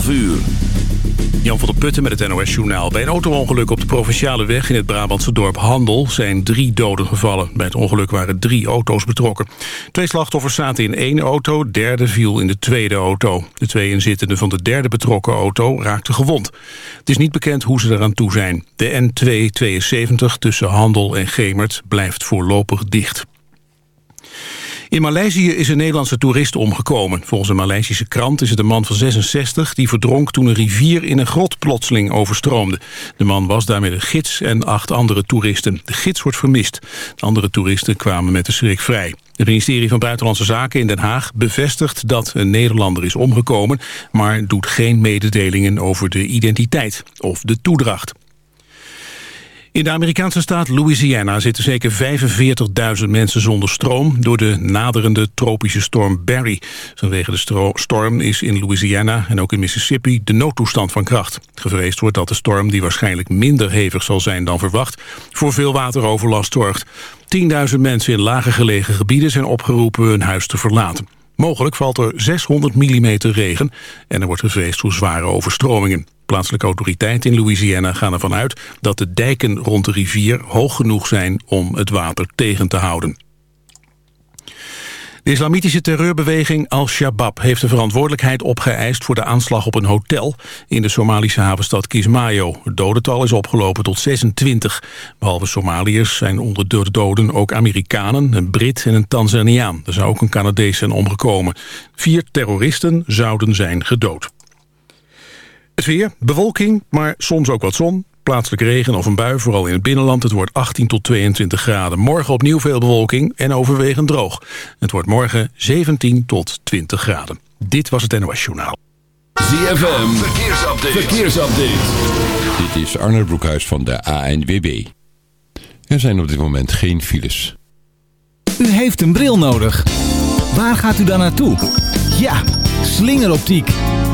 11 uur. Jan van der Putten met het NOS-journaal. Bij een auto-ongeluk op de provinciale weg in het Brabantse dorp Handel... zijn drie doden gevallen. Bij het ongeluk waren drie auto's betrokken. Twee slachtoffers zaten in één auto, derde viel in de tweede auto. De twee inzittenden van de derde betrokken auto raakten gewond. Het is niet bekend hoe ze eraan toe zijn. De N272 tussen Handel en Gemert blijft voorlopig dicht. In Maleisië is een Nederlandse toerist omgekomen. Volgens een Maleisische krant is het een man van 66... die verdronk toen een rivier in een grot plotseling overstroomde. De man was daar met een gids en acht andere toeristen. De gids wordt vermist. De andere toeristen kwamen met de schrik vrij. Het ministerie van Buitenlandse Zaken in Den Haag bevestigt dat een Nederlander is omgekomen... maar doet geen mededelingen over de identiteit of de toedracht. In de Amerikaanse staat Louisiana zitten zeker 45.000 mensen zonder stroom... door de naderende tropische storm Barry. Vanwege de storm is in Louisiana en ook in Mississippi de noodtoestand van kracht. Gevreesd wordt dat de storm, die waarschijnlijk minder hevig zal zijn dan verwacht... voor veel wateroverlast zorgt. 10.000 mensen in lager gelegen gebieden zijn opgeroepen hun huis te verlaten. Mogelijk valt er 600 mm regen en er wordt gevreesd voor zware overstromingen. Plaatselijke autoriteiten in Louisiana gaan ervan uit dat de dijken rond de rivier hoog genoeg zijn om het water tegen te houden. De islamitische terreurbeweging Al-Shabaab heeft de verantwoordelijkheid opgeëist voor de aanslag op een hotel in de Somalische havenstad Kismayo. Het dodental is opgelopen tot 26. Behalve Somaliërs zijn onder de doden ook Amerikanen, een Brit en een Tanzaniaan. Er zou ook een Canadees zijn omgekomen. Vier terroristen zouden zijn gedood. Het weer, bewolking, maar soms ook wat zon. Plaatselijk regen of een bui, vooral in het binnenland. Het wordt 18 tot 22 graden. Morgen opnieuw veel bewolking en overwegend droog. Het wordt morgen 17 tot 20 graden. Dit was het NOS Journaal. ZFM, verkeersupdate. verkeersupdate. Dit is Arne Broekhuis van de ANWB. Er zijn op dit moment geen files. U heeft een bril nodig. Waar gaat u dan naartoe? Ja, slingeroptiek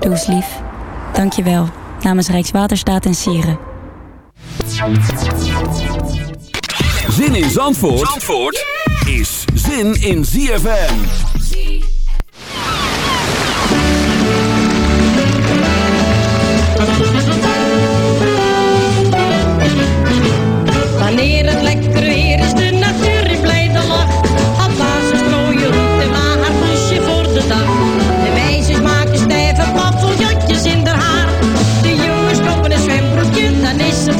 Doe eens lief. Dank je wel. Namens Rijkswaterstaat en Sieren. Zin in Zandvoort, Zandvoort is zin in ZFM.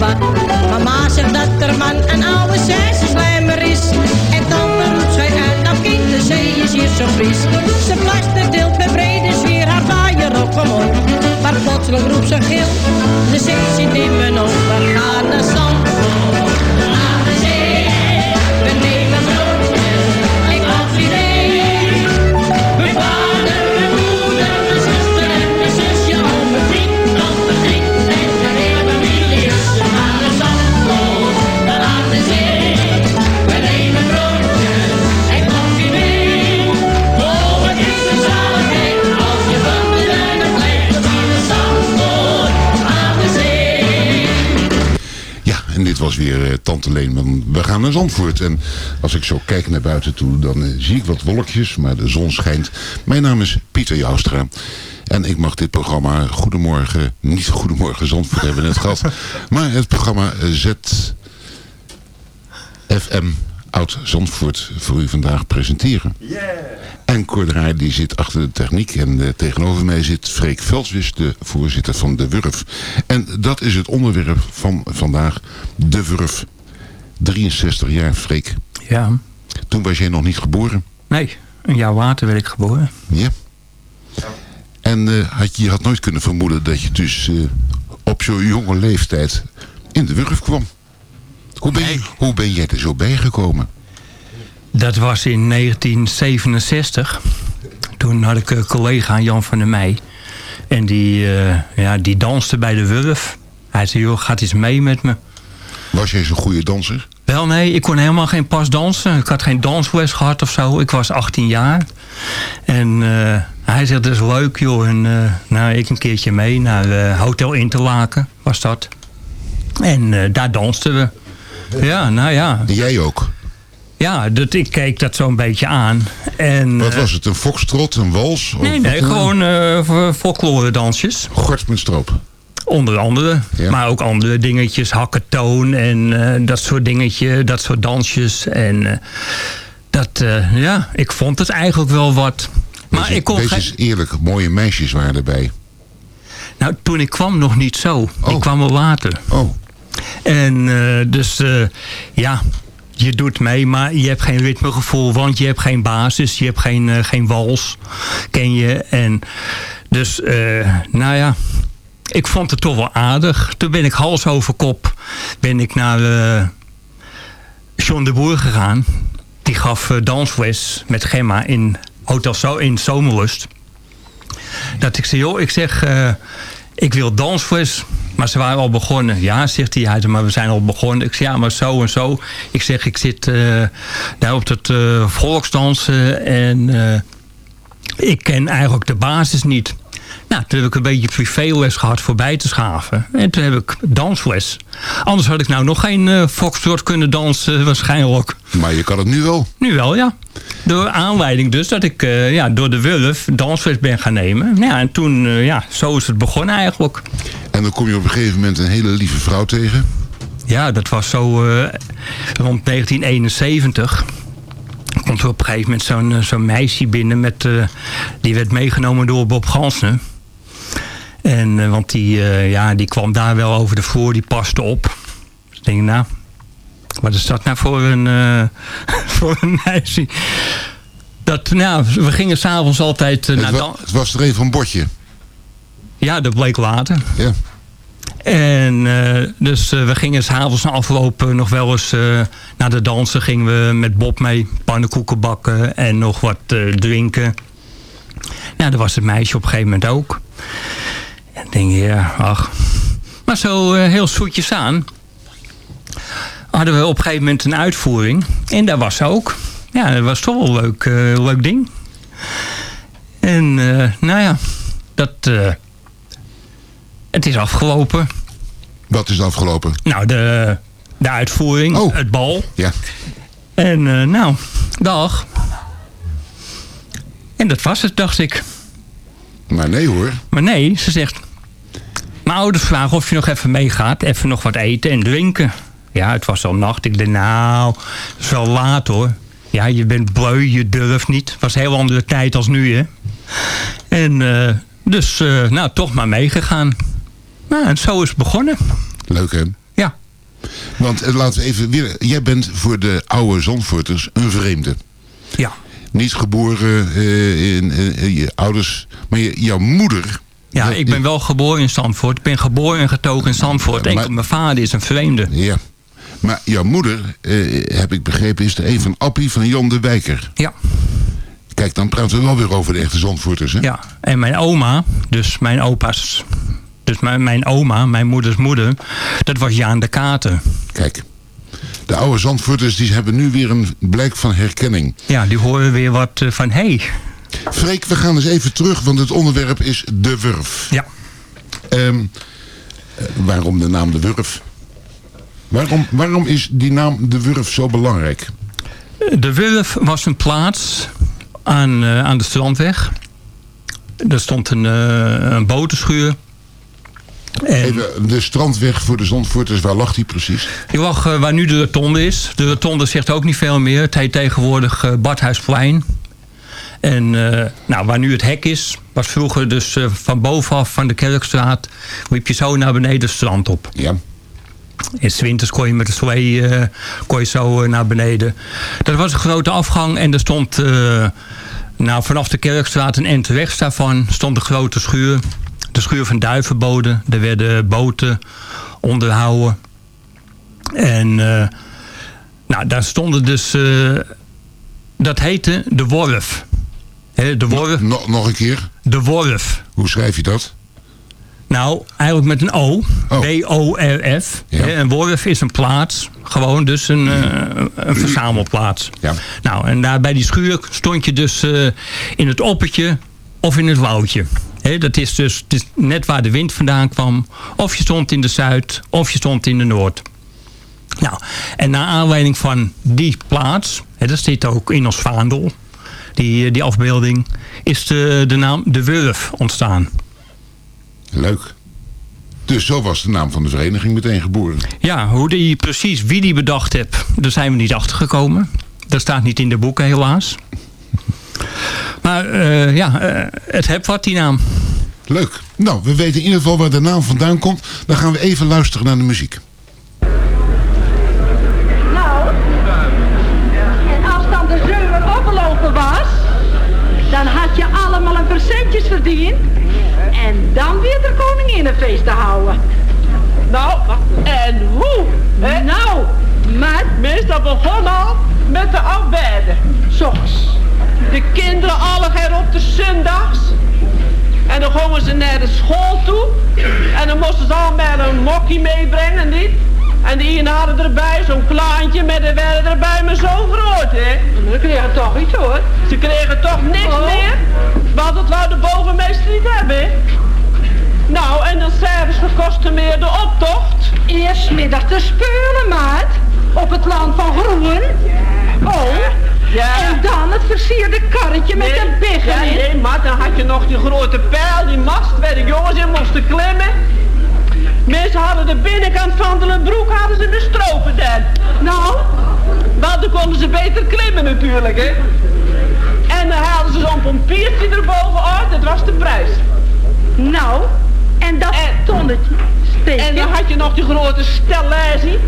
Mama zegt dat er man een oude zesenslijmer is. En dan roept zij uit, dat kind, de zee is hier zo fris. Ze plaster weer eh, Tante Leen. van We gaan naar Zandvoort. En als ik zo kijk naar buiten toe, dan eh, zie ik wat wolkjes, maar de zon schijnt. Mijn naam is Pieter Joustra. En ik mag dit programma Goedemorgen, niet Goedemorgen Zandvoort hebben we net gehad. Maar het programma eh, ZFM Oud Zandvoort voor u vandaag presenteren. En Cordraai die zit achter de techniek. En eh, tegenover mij zit Freek Velswis, de voorzitter van De Wurf. En dat is het onderwerp van vandaag. De Wurf. 63 jaar, Freek. Ja. Toen was jij nog niet geboren. Nee, een jaar later werd ik geboren. Ja. En eh, had je, je had nooit kunnen vermoeden dat je dus eh, op zo'n jonge leeftijd in De Wurf kwam. Hoe ben, je, hoe ben jij er zo bijgekomen? Dat was in 1967. Toen had ik een collega Jan van der Meij. En die, eh, ja, die danste bij de Wurf. Hij zei, joh, gaat eens mee met me. Was jij zo'n goede danser? Wel nee, ik kon helemaal geen pas dansen. Ik had geen dansles gehad of zo. Ik was 18 jaar. En eh, hij zegt, dat is leuk joh. En eh, nou, ik een keertje mee naar eh, Hotel Interlaken was dat. En eh, daar dansten we. Ja, nou ja. En jij ook? Ja, dat, ik keek dat zo'n beetje aan. En, Wat eh, was het? Een foxtrot, een wals? Nee, nee, gewoon eh folklore dansjes. Gort met stroop. Onder andere. Ja. Maar ook andere dingetjes. Hakketoon en eh, dat soort dingetje. Dat soort dansjes. En dat, ja, ik vond het eigenlijk wel wat. Maar Wees, ik kon geen- eerlijk, mooie meisjes waren erbij. Nou, toen ik kwam nog niet zo. Oh. Ik kwam wel later. Oh, En dus ja, je doet mee, maar je hebt geen ritmegevoel, want je hebt geen basis, je hebt geen, eh, geen wals, ken je. En dus, eh, nou ja, ik vond het toch wel aardig. Toen ben ik hals over kop, ben ik naar eh John de Boer gegaan. Die gaf dansles met Gemma in Hotel in Zomerlust. Dat ik zei, joh, ik zeg, ik wil dansles. Maar ze waren al begonnen. Ja, zegt hij, maar we zijn al begonnen. Ik zeg, ja, maar zo en zo. Ik zeg, ik zit eh, daar op het eh, volksdansen en eh, ik ken eigenlijk de basis niet. Nou, toen heb ik een beetje privéles gehad voor bij te schaven. En toen heb ik dansles. Anders had ik nou nog geen uh, foxtrot kunnen dansen waarschijnlijk. maar je kan het nu wel. Nu wel, ja. Door aanleiding dus dat ik eh, ja, door de Wulf dansles ben gaan nemen. Ja, en toen, eh, ja, zo is het begonnen eigenlijk. En dan kom je op een gegeven moment een hele lieve vrouw tegen. Ja, dat was zo eh, rond 1971. Komt er op een gegeven moment zo'n eh, zo'n meisje binnen. Met, eh, die werd meegenomen door Bob Gansner. En, eh, want die, eh, ja, die kwam daar wel over de vloer. Die paste op. Dus ik denk, nou, wat is dat nou voor een, eh, voor een meisje? Dat, nou, we gingen s'avonds altijd Het, naar wa- het was er een van bordje. Ja, dat bleek later. Ja. En dus we gingen s'avonds na afloop nog wel eens naar de dansen. Gingen we met Bob mee pannenkoeken bakken en nog wat drinken. Ja, dat was het meisje op een gegeven moment ook. En ik denk, ja, ach. Maar zo eh, heel zoetjes aan. Hadden we op een gegeven moment een uitvoering. En daar was ze ook. Ja, dat was toch wel een leuk, eh, leuk ding. En eh, nou ja, dat... eh, het is afgelopen. Wat is afgelopen? Nou, de, de uitvoering, Oh. het bal. Ja. En eh, nou, dag. En dat was het, dacht ik. Maar nee hoor. Maar nee, ze zegt... Mijn ouders vragen of je nog even meegaat. Even nog wat eten en drinken. Ja, het was al nacht. Ik dacht, nou, het is wel laat hoor. Ja, je bent bleu, je durft niet. Het was een heel andere tijd als nu, hè. En eh, dus, eh, nou, toch maar meegegaan. Nou, en zo is het begonnen. Leuk hè? Ja. Want eh, laten we even weer... Jij bent voor de oude Zandvoorters een vreemde. Ja. Niet geboren in, in- in je ouders... Maar je- jouw moeder... Ja, ik ben wel geboren in Zandvoort. Ik ben geboren en getogen in Zandvoort. Maar- Enkel mijn vader is een vreemde. Ja. Maar jouw moeder, eh, heb ik begrepen, is de een van Appie van Jan de Wijker. Ja. Kijk, dan praten we wel weer over de echte Zandvoorters, hè? Ja, en mijn oma, dus mijn opa's... Dus mijn, mijn oma, mijn moeders moeder, dat was Jaan de Katen. Kijk, de oude Zandvoorters die hebben nu weer een blijk van herkenning. Ja, die horen weer wat eh, van... Hey. Freek, we gaan eens even terug, want het onderwerp is de Wurf. Ja. Ehm, eh, waarom de naam de Wurf? Waarom, waarom is die naam de Wurf zo belangrijk? De Wurf was een plaats aan, eh, aan de strandweg. Er stond een, eh, een botenschuur. En Even, de strandweg voor de Zandvoorters, waar lag die precies? die lag waar nu de rotonde is. De rotonde zegt ook niet veel meer. Het heet tegenwoordig Badhuisplein. En eh, nou, waar nu het hek is, was vroeger dus eh, van bovenaf van de Kerkstraat... liep je zo naar beneden het strand op. Ja. In winters kon je met de slee eh, kon je zo naar beneden. Dat was een grote afgang en er stond... nou, vanaf de Kerkstraat en end rechts daarvan stond een grote schuur. De schuur van Duivenbode. Er werden boten onderhouden. En nou, daar stonden dus... dat heette de Worf. De Worf. Nog, nog een keer. De Worf. Hoe schrijf je dat? Nou, eigenlijk met een O. W-O-R-F. Ja. Hè, Een worf is een plaats. Gewoon dus een, eh, een verzamelplaats. Ja. Nou, en daar bij die schuur stond je dus eh, in het oppertje of in het woudje. Dat is dus is net waar de wind vandaan kwam. Of je stond in de zuid, of je stond in de noord. Nou, en naar aanleiding van die plaats, dat zit ook in ons vaandel, die, eh, die afbeelding, is de, de naam De Wurf ontstaan. Leuk. Dus zo was de naam van de vereniging meteen geboren. Ja, hoe die precies, wie die bedacht heeft, daar zijn we niet achter gekomen. Dat staat niet in de boeken helaas. Maar eh, ja, eh, het heb wat die naam. Leuk. Nou, we weten in ieder geval waar de naam vandaan komt. Dan gaan we even luisteren naar de muziek. En dan weer de koninginnenfeest te houden. Nou, en hoe? Hè? Nou, maar... Meestal begon al met de afbeiden. Soms. De kinderen alle op de zondags. En dan gingen ze naar de school toe. En dan moesten ze allemaal een mokkie meebrengen, niet? En die ene hadden erbij zo'n klaantje met de werden erbij maar zo groot, hè? Maar ze kregen toch iets, hoor. Ze kregen toch niks meer? Want het wou de bovenmeester niet hebben? Nou, en dan s'avonds gekostte meer de optocht. Eerst middag de speulen, maat. Op het land van Groen. Oh. Ja. En dan het versierde karretje met een biggen Ja, nee, maar dan had je nog die grote pijl, die mast waar de jongens in moesten klimmen. Mensen hadden de binnenkant van de broek hadden ze de stropen dan. Nou, want dan konden ze beter klimmen natuurlijk, hè. Haalden ze zo'n pompiertje erbovenuit, dat was de prijs. Nou, en dat tonnetje En dan had je nog die grote stellage,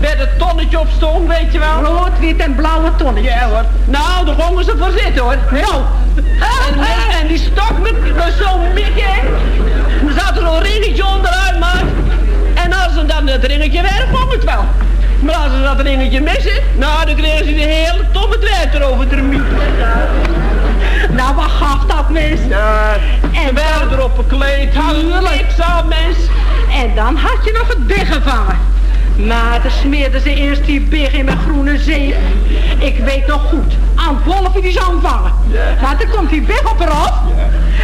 waar het tonnetje op stond, weet je wel. Rood, wit en blauwe tonnetje. Ja hoor. Nou, daar gingen ze voor zitten hoor. Nou. En, en, en die stok met, met zo'n mikke, hè. Er zat er een ringetje onderuit, maar. En als ze dan het ringetje weg, kwam het wel. Maar als ze dat ringetje missen, nou, dan kregen ze de hele tomme drijf erover te mieten. Nou, wat gaf dat, mens? Ja, en werden erop gekleed, hadden niks aan, mens. En dan had je nog het big gevangen. Maar dan smeerden ze eerst die big in mijn groene zeep. Ik weet nog goed, aan wolven die zou vangen. Maar dan komt die big op eraf.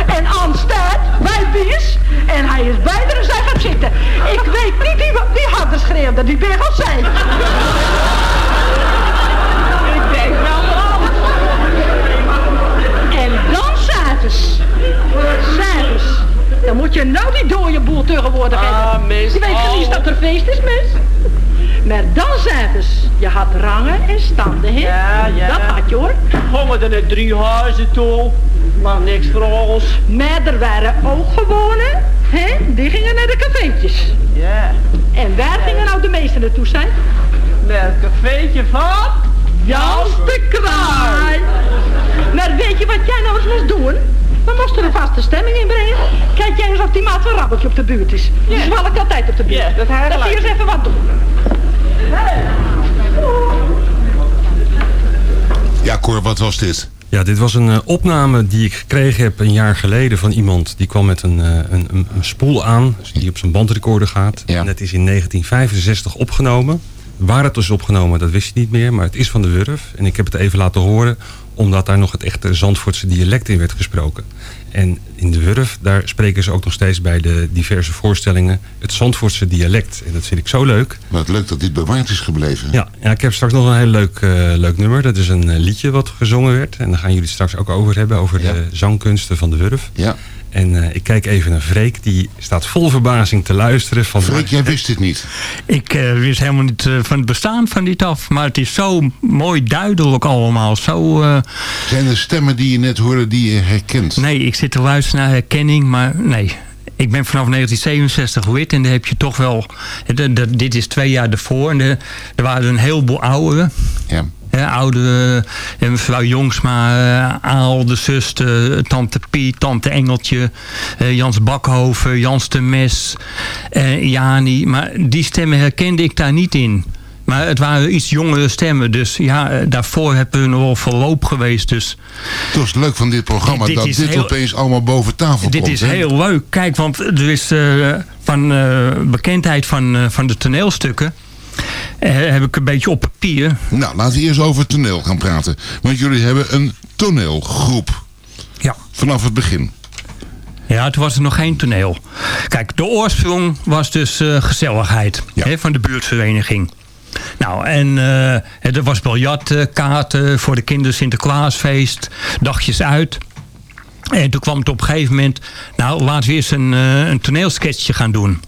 En An staat bij Bies. En hij is bij er en zij gaat zitten. Ik weet niet wie, wie harder schreeuwde, die big of zij. Je had rangen en standen, hè? Ja, ja. Dat had je, hoor. Gingen er naar drie huizen toe. Maar niks voor ons. Maar er waren ook gewone, hè? Die gingen naar de cafeetjes. Ja. En waar gingen nou de meesten naartoe zijn? Naar het cafeetje van... Jans de Kraai. Maar weet je wat jij nou eens moest doen? We moesten een vaste stemming inbrengen. Kijk jij eens of die maat van Rabbeltje op de buurt is. Die is wel altijd op de buurt. Ja, dat hij Dat gelijk. zie eens even wat doen. Ja, Cor, wat was dit? Ja, dit was een eh, opname die ik gekregen heb een jaar geleden van iemand. Die kwam met een, eh, een, een, een spoel aan, dus die op zijn bandrecorder gaat. En het is in 1965 opgenomen. Waar het is opgenomen, dat wist je niet meer. Maar het is van de Wurf. En ik heb het even laten horen, omdat daar nog het echte Zandvoortse dialect in werd gesproken. En in de Wurf, daar spreken ze ook nog steeds bij de diverse voorstellingen het Zandvoortse dialect. En dat vind ik zo leuk. Wat leuk dat dit bewaard is gebleven. Ja, ja, ik heb straks nog een heel leuk, eh, leuk nummer. Dat is een eh, liedje wat gezongen werd. En daar gaan jullie het straks ook over hebben. Over de zangkunsten van de Wurf. Ja. En eh, ik kijk even naar Freek. Die staat vol verbazing te luisteren. Van, Freek, jij wist dit niet? Ik eh, wist helemaal niet eh, van het bestaan van dit af. Maar het is zo mooi duidelijk allemaal. Zo, eh, Zijn er stemmen die je net hoorde die je herkent? nee, ik zit te luisteren naar herkenning, maar nee. Ik ben vanaf 1967 lid en daar heb je toch wel... dit is twee jaar ervoor en er waren een heleboel ouderen. Ja. Hè, oude eh, mevrouw Jongsma, eh, Aal, de zus, de, tante Piet, tante Engeltje, eh, Jans Bakhoven, Jans de Mes, eh, Jani. Maar die stemmen herkende ik daar niet in. Maar het waren iets jongere stemmen. Dus ja, daarvoor hebben we nog wel verloop geweest. Dus Het was leuk van dit programma Dit dat is dit heel- opeens allemaal boven tafel dit komt. is hè? heel leuk. Kijk, want er is van bekendheid van, van de toneelstukken... eh, heb ik een beetje op papier. Nou, laten we eerst over toneel gaan praten. Want jullie hebben een toneelgroep. Ja. Vanaf het begin. Ja, toen was er nog geen toneel. Kijk, de oorsprong was dus eh, gezelligheid hè, van de buurtvereniging. Nou, en eh, er was biljartkaarten voor de kinder Sinterklaasfeest, dagjes uit. En toen kwam het op een gegeven moment, nou, laten we eens een, eh, een toneelsketchje gaan doen.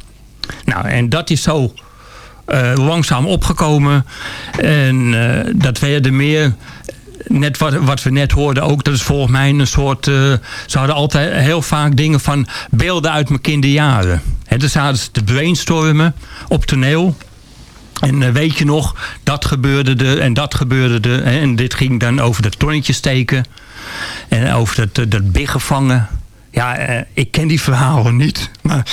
Nou, en dat is zo langzaam opgekomen. En eh, dat werden meer net wat, wat we net hoorden ook, dat is volgens mij een soort... eh, ze hadden altijd heel vaak dingen van beelden uit mijn kinderjaren. He, dan zaten ze te brainstormen op toneel. En eh, weet je nog, dat gebeurde er en dat gebeurde er. En dit ging dan over dat tonnetje steken. En over dat, eh, dat biggen vangen. Ja, eh, ik ken die verhalen niet. Maar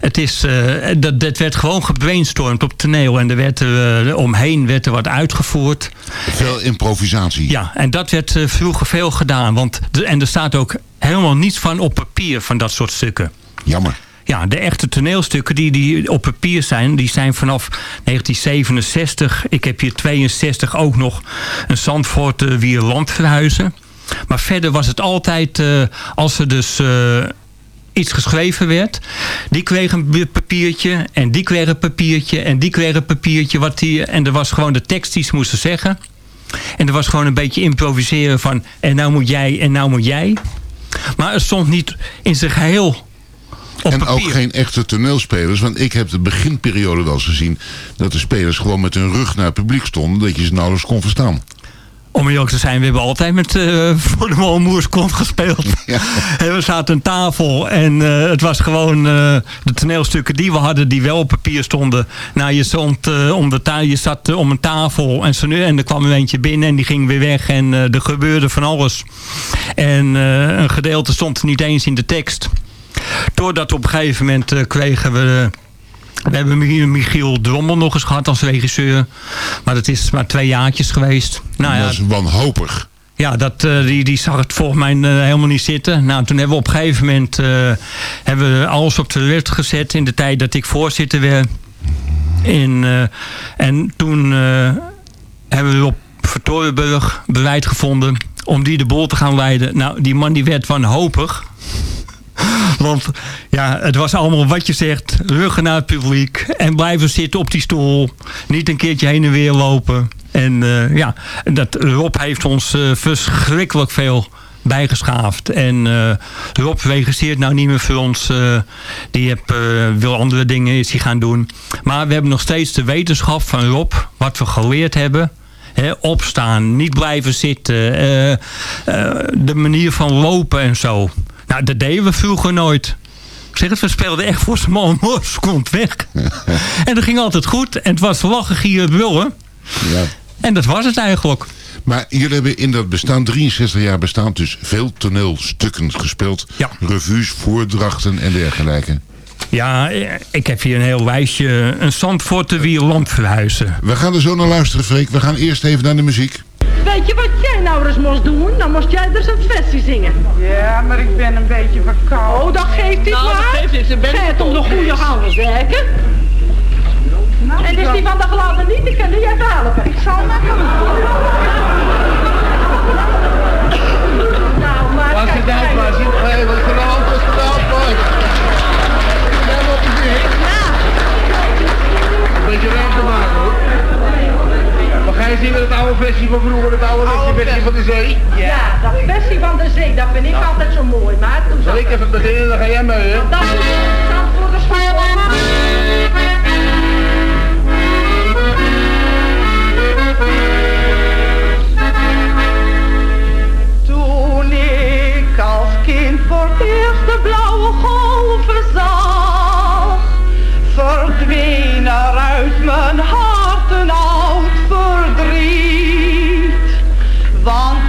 het is, eh, dat, dat werd gewoon gebrainstormd op toneel. En er werd er, eh, omheen werd er wat uitgevoerd. Veel improvisatie. Ja, en dat werd vroeger veel gedaan. Want en er staat ook helemaal niets van op papier van dat soort stukken. Jammer. Ja, de echte toneelstukken die, die op papier zijn, die zijn vanaf 1967. Ik heb hier 62 ook nog een Zandvoort uh, Wierland verhuizen. Maar verder was het altijd, uh, als er dus uh, iets geschreven werd... die kreeg een papiertje en die kreeg een papiertje en die kreeg een papiertje. Wat die, en er was gewoon de tekst die ze moesten zeggen. En er was gewoon een beetje improviseren van... en nou moet jij en nou moet jij. Maar het stond niet in zijn geheel op en papier. ook geen echte toneelspelers. Want ik heb de beginperiode wel eens gezien... dat de spelers gewoon met hun rug naar het publiek stonden... dat je ze nauwelijks kon verstaan. Om eerlijk te zijn, we hebben altijd met uh, voor de Walmoers kont gespeeld. Ja. We zaten aan tafel en uh, het was gewoon uh, de toneelstukken die we hadden, die wel op papier stonden. Nou, je, stond, om de je zat om een tafel en, zo, en er kwam een eentje binnen en die ging weer weg en er gebeurde van alles. En een gedeelte stond niet eens in de tekst. Doordat op een gegeven moment kregen we... We hebben Michiel Drommel nog eens gehad als regisseur. Maar dat is maar twee jaartjes geweest. Nou, ja, dat is wanhopig. Ja, dat, uh, die, die zag het volgens mij uh, helemaal niet zitten. Nou, toen hebben we op een gegeven moment uh, hebben we alles op de wet gezet... in de tijd dat ik voorzitter werd. In, en toen hebben we op Vertorenburg beleid gevonden... om die de bol te gaan leiden. Nou, die man die werd wanhopig... Want ja, het was allemaal wat je zegt. Ruggen naar het publiek. En blijven zitten op die stoel. Niet een keertje heen en weer lopen. En uh, ja, dat, Rob heeft ons uh, verschrikkelijk veel bijgeschaafd. En uh, Rob regisseert nou niet meer voor ons. Uh, die heb, wil andere dingen is gaan doen. Maar we hebben nog steeds de wetenschap van Rob. Wat we geleerd hebben. He, opstaan, niet blijven zitten. de manier van lopen en zo. Nou, dat deden we vroeger nooit. Ik zeg het, we speelden echt voor zijn man komt weg. en dat ging altijd goed. En het was lachen, gieren, brullen. Ja. En dat was het eigenlijk. Maar jullie hebben in dat bestaan, 63 jaar bestaan, dus veel toneelstukken gespeeld. Ja. Revues, voordrachten en dergelijke. Ja, ik heb hier een heel lijstje. Een Zandvoorten wie verhuizen. We gaan er zo naar luisteren, Freek. We gaan eerst even naar de muziek. Weet je wat jij nou eens moest doen? Dan moest jij dus een versie zingen. Ja, maar ik ben een beetje verkouden. Oh, dat geeft niet nou, maar. Dat geeft niet. Gij om de goede handen werken. Nou, en is die van de gladde niet, die kan jij helpen. Ik zal maar doen. nou, maar? Hé, hey, wat is er nou aan het gedaan, Je zien met het oude versie van vroeger, het oude, oude versie van de zee? Ja, dat versie van de zee, dat vind ik nou. altijd zo mooi. Maar Zal ik even beginnen, dan ga jij mee, hè? Dat is voor de school. Pieter.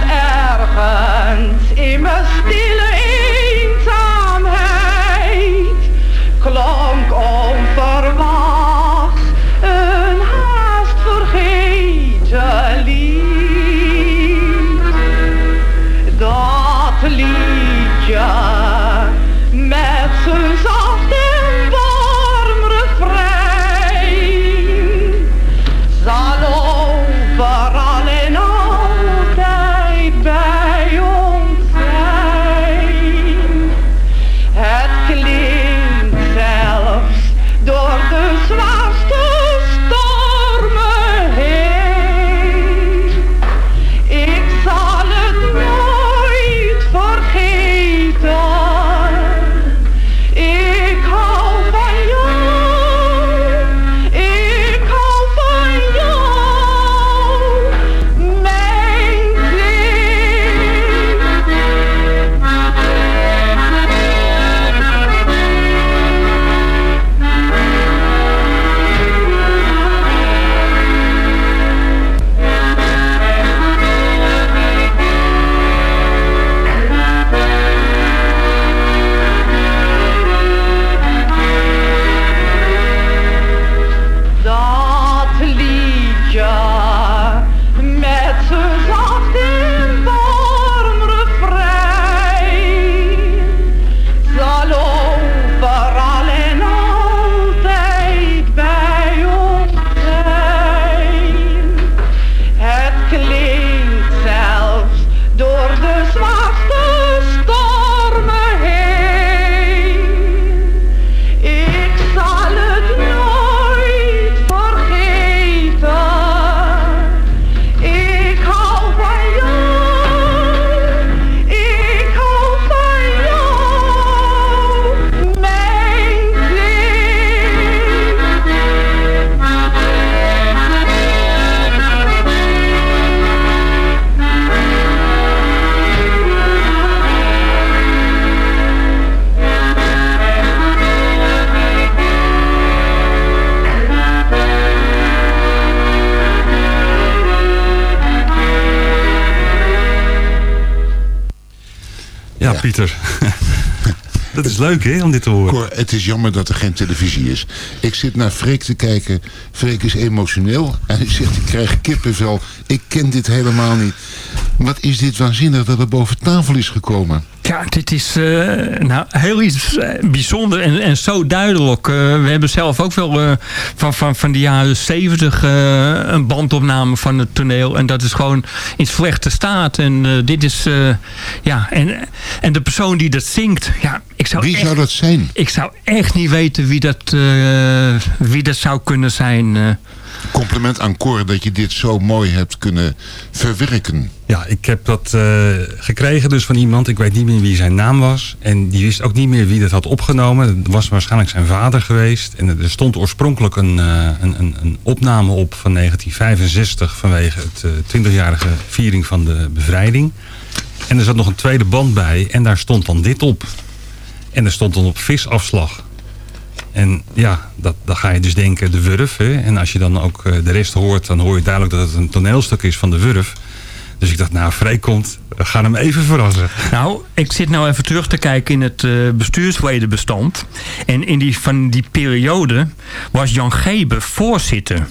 Dat is leuk, hè, om dit te horen. Het is jammer dat er geen televisie is. Ik zit naar Freek te kijken. Freek is emotioneel. En hij zegt, ik krijg kippenvel. Ik ken dit helemaal niet. Wat is dit waanzinnig dat er boven tafel is gekomen? Ja, dit is uh, nou, heel iets eh, bijzonder en, en zo duidelijk. Uh, we hebben zelf ook wel van, van, van de jaren zeventig een bandopname van het toneel. En dat is gewoon in slechte staat. En dit is, ja, en, en de persoon die dat zingt. Ja, ik zou wie zou dat zijn? Ik zou echt niet weten wie dat, wie dat zou kunnen zijn. Compliment aan Cor dat je dit zo mooi hebt kunnen verwerken. Ja, ik heb dat uh, gekregen dus van iemand. Ik weet niet meer wie zijn naam was. En die wist ook niet meer wie dat had opgenomen. Het was waarschijnlijk zijn vader geweest. En er stond oorspronkelijk een, uh, een, een, opname op van 1965... vanwege het uh, 20-jarige viering van de bevrijding. En er zat nog een tweede band bij. En daar stond dan dit op. En er stond dan op visafslag. En ja, dat, dan ga je dus denken de Wurf. Hè? En als je dan ook de rest hoort, dan hoor je duidelijk dat het een toneelstuk is van de Wurf. Dus ik dacht, nou, Freek komt, we gaan hem even verrassen. Nou, ik zit nou even terug te kijken in het uh, bestuursledenbestand. En in die, van die periode was Jan Gebe voorzitter.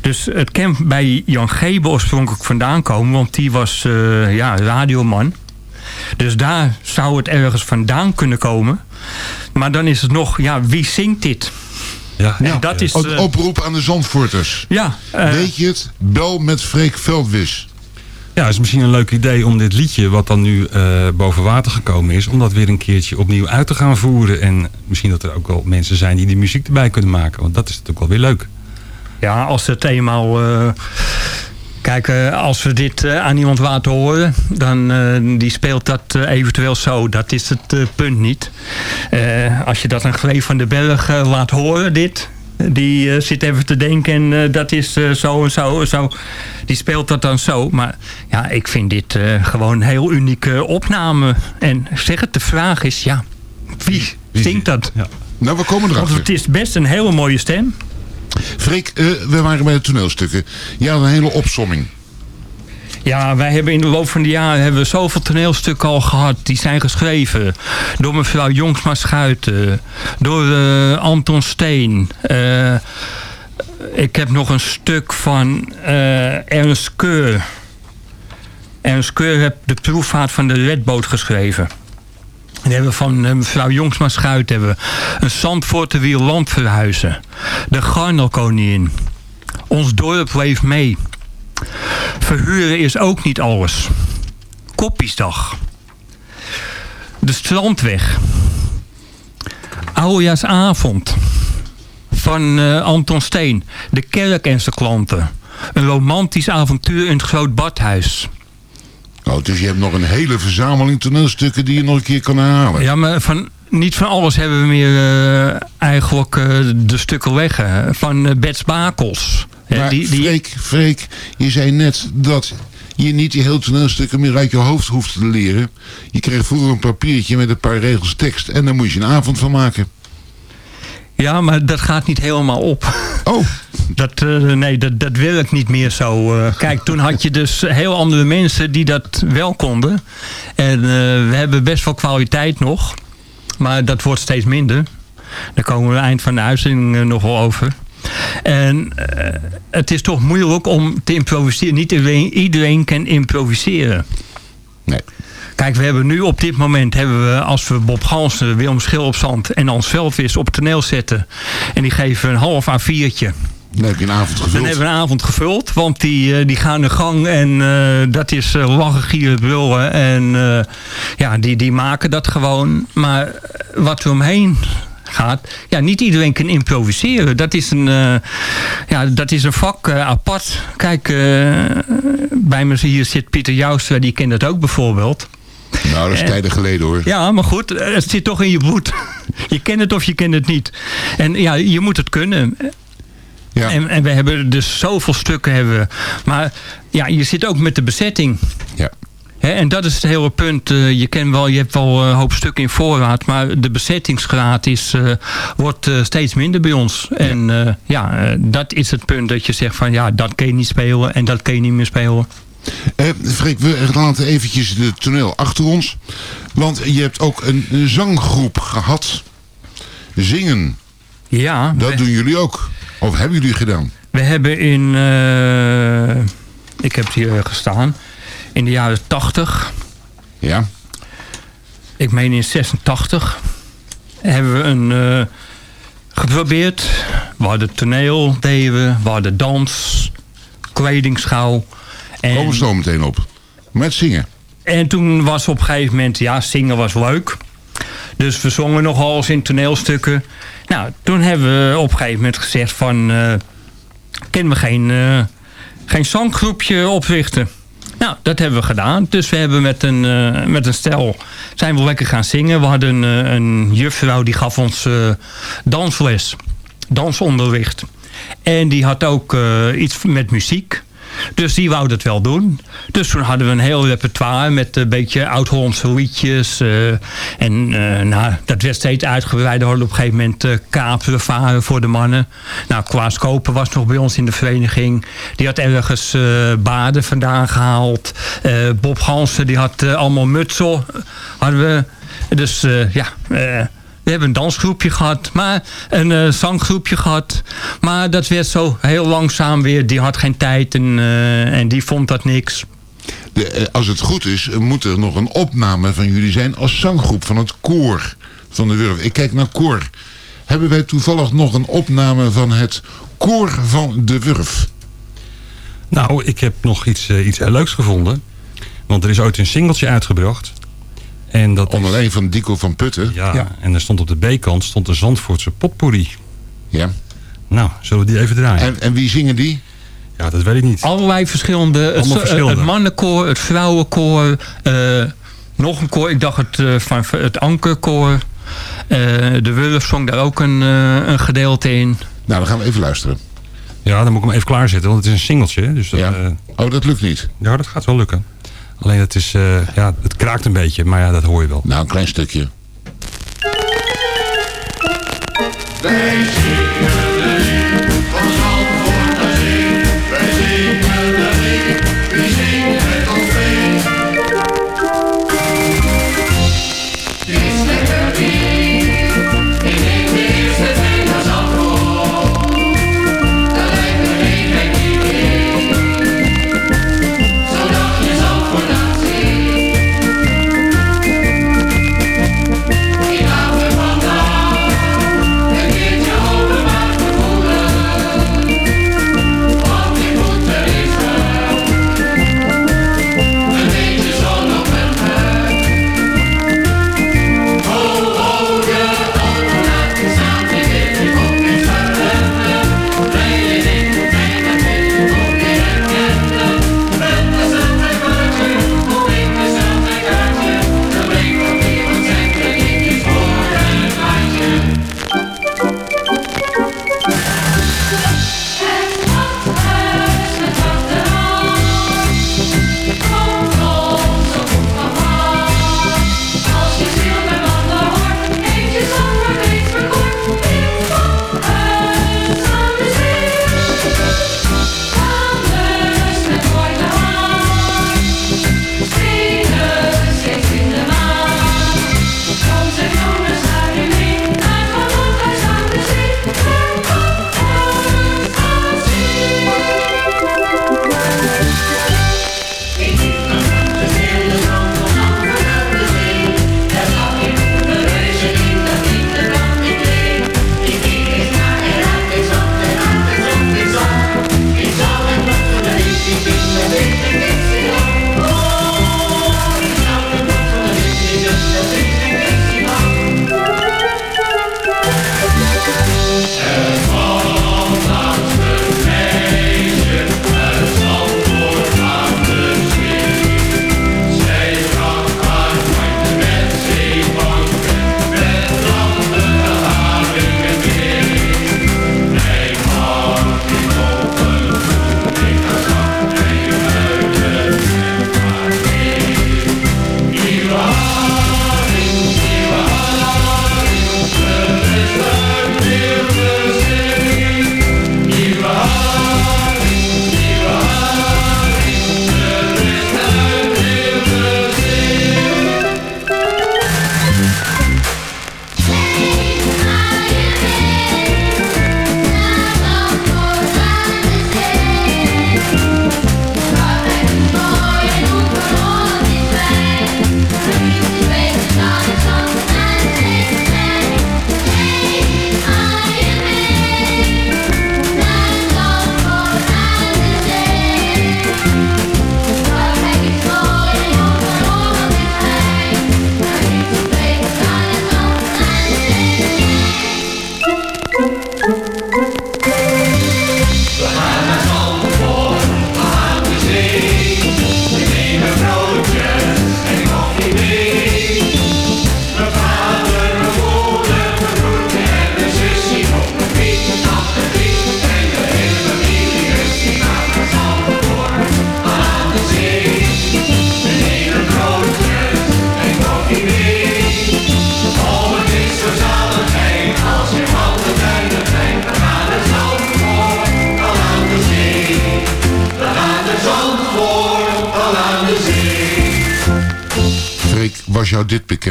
Dus het kan bij Jan Gebe oorspronkelijk vandaan komen, want die was uh, ja, radioman. Dus daar zou het ergens vandaan kunnen komen. Maar dan is het nog, ja, wie zingt dit? Ja, ja. Dat is, uh, oproep aan de Zandvoorters. Ja, Weet je het? Bel met Freek Veldwis. Ja, het is misschien een leuk idee om dit liedje, wat dan nu uh, boven water gekomen is, om dat weer een keertje opnieuw uit te gaan voeren. En misschien dat er ook wel mensen zijn die die muziek erbij kunnen maken, want dat is natuurlijk wel weer leuk. Ja, als het eenmaal... Uh, kijk, als we dit aan iemand laten horen, dan die speelt dat eventueel zo. Dat is het punt niet. als je dat aan Greef van den Berg laat horen, dit, die uh, zit even te denken en uh, dat is uh, zo en zo, zo. Die speelt dat dan zo. Maar ja, ik vind dit gewoon een heel unieke opname. En zeg het, de vraag is, ja, wie, wie zingt dat? Ja. Nou, we komen erachter. Want het is best een hele mooie stem. Freek, we waren bij de toneelstukken. Ja, een hele opsomming. Ja, wij hebben in de loop van de jaren hebben we zoveel toneelstukken al gehad. Die zijn geschreven door mevrouw Jongsma Schuiten. Door uh, Anton Steen. Uh, ik heb nog een stuk van Ernst Keur. Ernst Keur heeft de proefvaart van de redboot geschreven. En hebben we van mevrouw Jongsma Schuit hebben een Zandvoortenwiel land verhuizen. De Garnelkoningin. Ons dorp leeft mee. Verhuren is ook niet alles. Koppiesdag. De strandweg. Oudejaarsavond. Van uh, Anton Steen. De kerk en zijn klanten. Een romantisch avontuur in het groot badhuis. Oh, dus je hebt nog een hele verzameling toneelstukken die je nog een keer kan herhalen. Ja, maar van, niet van alles hebben we meer uh, eigenlijk uh, de stukken leggen. Van uh, Bets Bakels. Maar die, die... Freek, Freek, je zei net dat je niet die hele toneelstukken meer uit je hoofd hoeft te leren. Je kreeg vroeger een papiertje met een paar regels tekst en daar moest je een avond van maken. Ja, maar dat gaat niet helemaal op. Oh. Dat, uh, nee, dat, dat werkt niet meer zo. Uh, kijk, toen had je dus heel andere mensen die dat wel konden. En uh, we hebben best wel kwaliteit nog. Maar dat wordt steeds minder. Daar komen we eind van de uitzending nog wel over. En het is toch moeilijk om te improviseren. Niet iedereen, iedereen kan improviseren. Nee. Kijk, we hebben nu op dit moment, hebben we, als we Bob Gansen, Willem Schil op zand en Hans Veldvis op toneel zetten. En die geven een half A4'tje. Dan heb je een avond gevuld. Dan hebben we een avond gevuld, want die, uh, die gaan de gang en uh, dat is uh, lachen, gieren, brullen. En ja, die, die maken dat gewoon. Maar wat er omheen gaat. Ja, niet iedereen kan improviseren. Dat is een, uh, ja, dat is een vak uh, apart. Kijk, uh, bij me hier zit Pieter Joustra, die kent dat ook bijvoorbeeld. Nou, dat is tijden geleden hoor. Ja, maar goed, het zit toch in je bloed. je kent het of je kent het niet. En ja, je moet het kunnen. Ja. En, en we hebben dus zoveel stukken hebben we. Maar ja, je zit ook met de bezetting. Ja. He, en dat is het hele punt. Uh, je, ken wel, je hebt wel een hoop stukken in voorraad. Maar de bezettingsgraad is, uh, wordt uh, steeds minder bij ons. Ja. En ja, dat is het punt dat je zegt van ja, dat kun je niet spelen. En dat kun je niet meer spelen. Freek, we laten eventjes de toneel achter ons. Want je hebt ook een zanggroep gehad. Zingen. Ja. Dat we... doen jullie ook. Of hebben jullie gedaan? We hebben in... ik heb het hier gestaan in de jaren 80. Ja. Ik meen in 86 hebben we een uh, geprobeerd. We hadden toneel, deden we, we hadden dans, kledingschouw. En, Komen we zo meteen op. Met zingen. En toen was op een gegeven moment, ja, zingen was leuk. Dus we zongen nogal eens in toneelstukken. Nou, toen hebben we op een gegeven moment gezegd van... Uh, kunnen we geen, uh, geen zanggroepje oprichten. Nou, dat hebben we gedaan. Dus we hebben met een, uh, met een stel zijn we lekker gaan zingen. We hadden uh, een juffrouw die gaf ons dansles, dansonderricht. En die had ook iets met muziek. Dus die wou dat wel doen. Dus toen hadden we een heel repertoire met een beetje oud-Hollandse liedjes. Uh, en uh, nou, dat werd steeds uitgebreider. Hadden op een gegeven moment uh, varen voor de mannen. Nou, Klaas Koper was nog bij ons in de vereniging. Die had ergens baden vandaan gehaald. Bob Hansen die had allemaal mutsen. Hadden we. Dus ja... We hebben een dansgroepje gehad, maar een uh, zanggroepje gehad. Maar dat werd zo heel langzaam weer. Die had geen tijd en, uh, en die vond dat niks. De, eh, als het goed is, moet er nog een opname van jullie zijn als zanggroep van het koor van de Wurf. Ik kijk naar koor. Hebben wij toevallig nog een opname van het koor van de Wurf? Nou, ik heb nog iets, uh, iets leuks gevonden. Want er is ooit een singeltje uitgebracht. En dat Onder een van Dico van Putten. Ja, en er stond op de B-kant stond de Zandvoortse potpourri. Ja. Nou, zullen we die even draaien? En, en wie zingen die? Ja, dat weet ik niet. Allerlei verschillende. Het, verschillende. het mannenkoor, het vrouwenkoor. Uh, nog een koor. Ik dacht het, uh, van het ankerkoor. Uh, de Wurf zong daar ook een, een gedeelte in. Nou, dan gaan we even luisteren. Ja, dan moet ik hem even klaarzetten, want het is een singeltje. Dus dat, ja. Oh, dat lukt niet? Ja, dat gaat wel lukken. Alleen het, is, uh, ja, het kraakt een beetje, maar ja, dat hoor je wel. Nou, een klein stukje. Wij zingen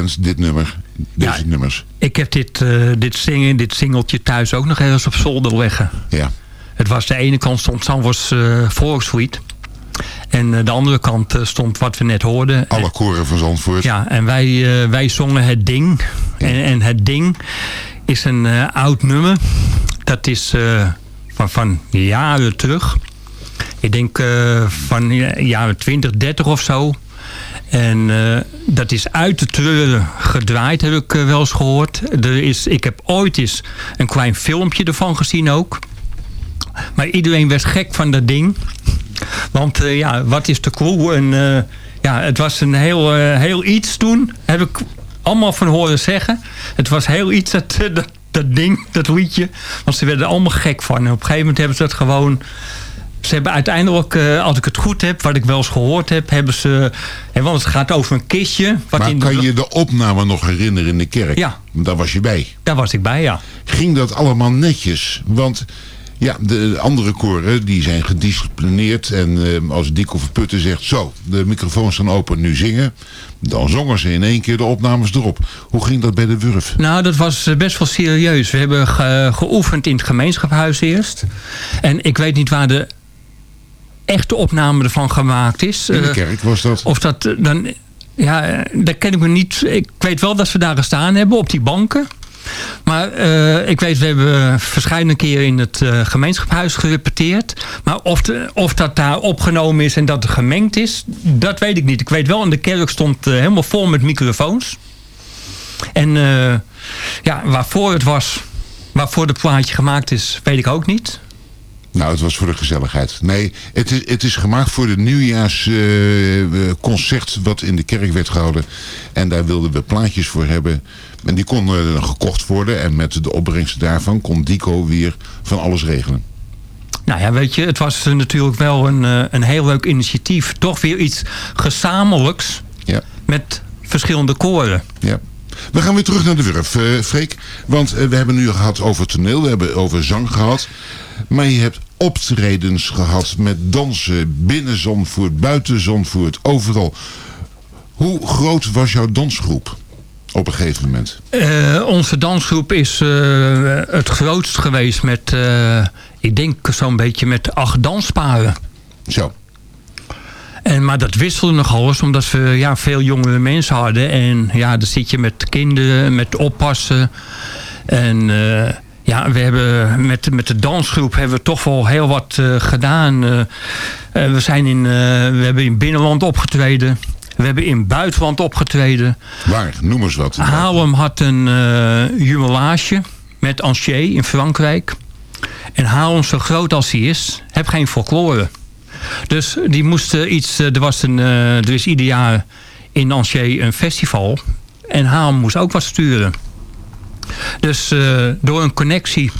bekend, dit nummer? Deze nummers? Ik heb dit, eh, dit zingen, dit singeltje thuis ook nog ergens op zolder leggen. Ja. Het was de ene kant stond Sanford's uh, Volkssuite. En uh, de andere kant uh, stond wat we net hoorden. Alle koren van Zandvoort. Ja, en wij, wij zongen Het Ding. Ja. En, en, Het Ding is een oud nummer. Dat is van, van jaren terug. Ik denk van jaren 20, 30 of zo. En dat is uit de treuren gedraaid, heb ik wel eens gehoord. Er is, ik heb ooit eens een klein filmpje ervan gezien ook. Maar iedereen werd gek van dat ding. Want uh, ja, wat is de clue? En, ja, het was een heel, heel iets toen. Heb ik allemaal van horen zeggen. Het was heel iets, dat, dat, dat ding, dat liedje. Want ze werden er allemaal gek van. En op een gegeven moment hebben ze dat gewoon... Ze hebben uiteindelijk, als ik het goed heb, wat ik wel eens gehoord heb, hebben ze... want het gaat over een kistje. Wat maar in kan de... je de opname nog herinneren in de kerk? Ja. Daar was je bij? Daar was ik bij, ja. Ging dat allemaal netjes? Want ja, de andere koren die zijn gedisciplineerd. En uh, als Dick of Putten zegt, zo, de microfoons staan open, nu zingen. Dan zongen ze in één keer de opnames erop. Hoe ging dat bij de Wurf? Nou, dat was best wel serieus. We hebben ge geoefend in het gemeenschapshuis eerst. En ik weet niet waar de echte opname ervan gemaakt is. In de kerk was dat? Of dat dan... Ja, dat ken ik me niet. Ik weet wel dat we daar gestaan hebben op die banken. Maar uh, ik weet, we hebben verschillende keren in het uh, gemeenschapshuis gerepeteerd. Maar of, de, of dat daar opgenomen is en dat het gemengd is, dat weet ik niet. Ik weet wel, in de kerk stond uh, helemaal vol met microfoons. En ja, waarvoor het was, waarvoor het plaatje gemaakt is, weet ik ook niet. Nou, het was voor de gezelligheid. Nee, het is, het is gemaakt voor de nieuwjaarsconcert uh, wat in de kerk werd gehouden. En daar wilden we plaatjes voor hebben. En die konden uh, gekocht worden. En met de opbrengst daarvan kon Dico weer van alles regelen. Nou ja, weet je, het was natuurlijk wel een, uh, een heel leuk initiatief. Toch weer iets gezamenlijks ja. met verschillende koren. Ja. We gaan weer terug naar de Wurf, uh, Freek. Want uh, we hebben nu gehad over toneel, we hebben over zang gehad. Maar je hebt optredens gehad met dansen binnen Zandvoort, buiten Zandvoort, overal. Hoe groot was jouw dansgroep op een gegeven moment? Uh, onze dansgroep is het grootst geweest met, ik denk zo'n beetje met acht dansparen. Zo. En, maar dat wisselde nogal eens, omdat we ja, veel jongere mensen hadden. En ja, dan zit je met kinderen, met oppassen. En uh, ja, we hebben met, met de dansgroep hebben we toch wel heel wat uh, gedaan. Uh, we, zijn in, we hebben in binnenland opgetreden. We hebben in buitenland opgetreden. Waar? Noem eens wat. Haarlem had een jumelage met Ancier in Frankrijk. En Haarlem, zo groot als hij is, heeft geen folklore. Dus die moesten iets... Er, was een, er is ieder jaar in Angers een festival. En Haarlem moest ook wat sturen. Dus uh, door een connectie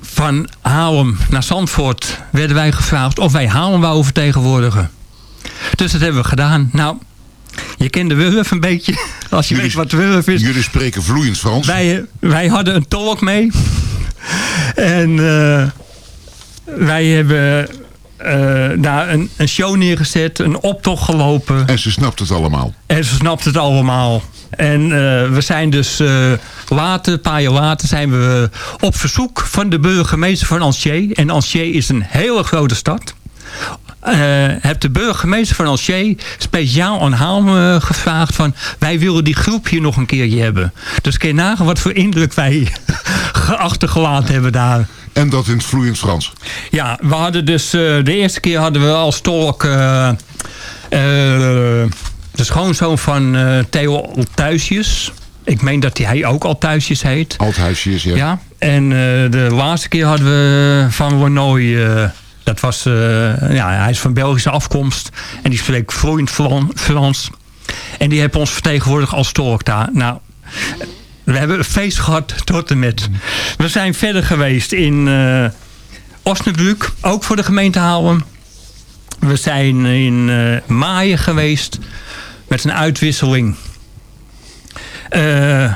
van Haarlem naar Zandvoort... werden wij gevraagd of wij Haarlem wouden vertegenwoordigen. Dus dat hebben we gedaan. Nou, je kent de Wurf een beetje. Als je jullie, weet wat Wurf is. Jullie spreken vloeiend Frans. Wij, wij hadden een tolk mee. En uh, wij hebben uh, daar een, een, show neergezet, een optocht gelopen. En ze snapt het allemaal. En ze snapt het allemaal. En uh, we zijn dus uh, later, een paar jaar later, zijn we op verzoek van de burgemeester van Angers. En Angers is een hele grote stad. Heb de burgemeester van Angers speciaal aan Haarlem gevraagd van... wij willen die groep hier nog een keertje hebben. Dus kun je nagaan wat voor indruk wij achtergelaten hebben daar. En dat in het vloeiend Frans. Ja, we hadden dus... Uh, de eerste keer hadden we als tolk... Uh, uh, de schoonzoon van Theo Thuisjes. Ik meen dat hij ook al Thuisjes heet. Althuisjes, ja. Ja, en de laatste keer hadden we van Renoy... dat was... ja, hij is van Belgische afkomst. En die spreekt vloeiend Frans. En die heeft ons vertegenwoordigd als tolk daar. Nou... We hebben een feest gehad tot en met. We zijn verder geweest in uh, Osnabrück, ook voor de gemeente Haarlem. We zijn in uh, Maaien geweest met een uitwisseling. Uh,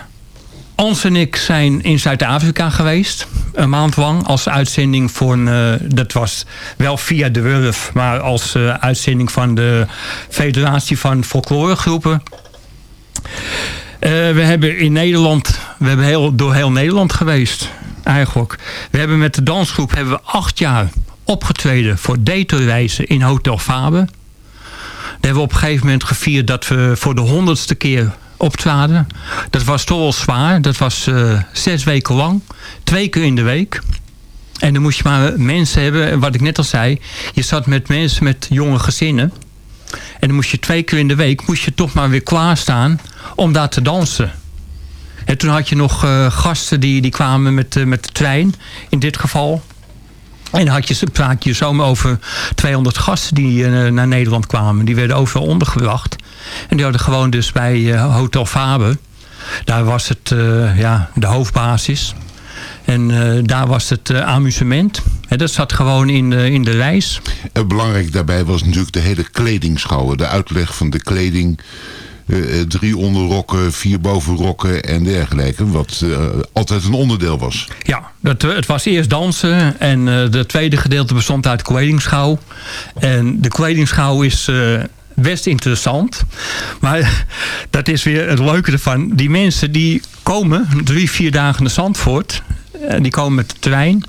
en ik zijn in Zuid-Afrika geweest. Een maand lang als uitzending voor... Uh, dat was wel via de Wurf. Maar als uitzending van de Federatie van Folkloregroepen. Eh, we hebben in Nederland, we hebben heel, door heel Nederland geweest eigenlijk. We hebben met de dansgroep hebben we acht jaar opgetreden voor Detourwijzen in Hotel Faber. Daar hebben we op een gegeven moment gevierd dat we voor de honderdste keer optraden. Dat was toch wel zwaar. Dat was eh, zes weken lang. Twee keer in de week. En dan moest je maar mensen hebben, wat ik net al zei. Je zat met mensen met jonge gezinnen. En dan moest je twee keer in de week, moest je toch maar weer klaarstaan om daar te dansen. En toen had je nog eh, gasten die, die kwamen met, uh, met de trein, in dit geval. En dan had je, praat je zomaar over 200 gasten die uh, naar Nederland kwamen. Die werden overal ondergebracht. En die hadden gewoon dus bij Hotel Faber. Daar was het ja, de hoofdbasis. En daar was het amusement. Dat zat gewoon in de, in de reis. En belangrijk daarbij was natuurlijk de hele kledingschouwen. De uitleg van de kleding. Uh, drie onderrokken, vier bovenrokken en dergelijke. Wat altijd een onderdeel was. Ja, dat, het was eerst dansen. En het tweede gedeelte bestond uit kledingschouw. En de kledingschouw is best interessant. Maar dat is weer het leuke ervan. Die mensen die komen drie, vier dagen naar Zandvoort. Die komen met de trein.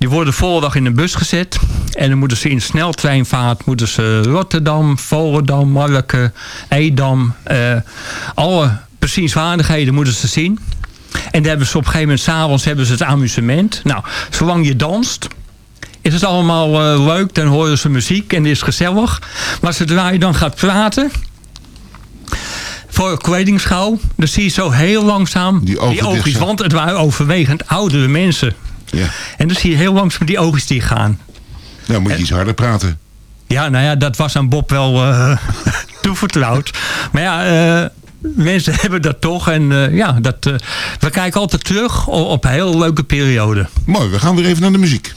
Die worden de volgende dag in een bus gezet. En dan moeten ze in sneltreinvaart moeten ze Rotterdam, Volendam, Marken, Edam. Uh, alle bezienswaardigheden moeten ze zien. En dan hebben ze op een gegeven moment, s'avonds hebben ze het amusement. Nou, zolang je danst, is het allemaal uh, leuk. Dan horen ze muziek en het is gezellig. Maar zodra je dan gaat praten... Voor kledingschouw, dan zie je zo heel langzaam die, ogen die. Want het waren overwegend oudere mensen. Ja. En dan zie je heel langzaam die oogjes die gaan. Nou, moet je en, iets harder praten. Ja, nou ja, dat was aan Bob wel uh, toevertrouwd. maar ja... Uh, mensen hebben dat toch. En uh, ja, dat, uh, we kijken altijd terug op, op een heel leuke periode. Mooi, we gaan weer even naar de muziek.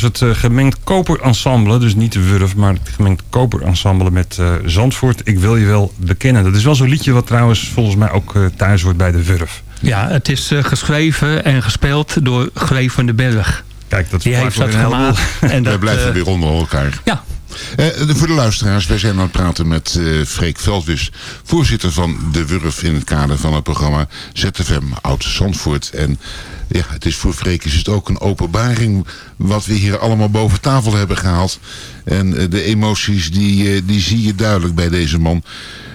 Was het eh, gemengd koperensemble. Dus niet de Wurf, maar het gemengd koperensemble met eh, Zandvoort. Ik wil je wel bekennen. Dat is wel zo'n liedje wat trouwens volgens mij ook eh, thuis wordt bij de Wurf. Ja, het is eh, geschreven en gespeeld door Greef van den Berg. Kijk, dat Die heeft dat verklaart wel een gemaakt. En Wij dat, blijven eh, weer onder elkaar. Ja. Eh, voor de luisteraars, wij zijn aan het praten met eh Freek Veldwis, voorzitter van De Wurf in het kader van het programma ZFM Oud Zandvoort. En ja, het is voor Freek is het ook een openbaring wat we hier allemaal boven tafel hebben gehaald. En eh, de emoties die, eh, die zie je duidelijk bij deze man.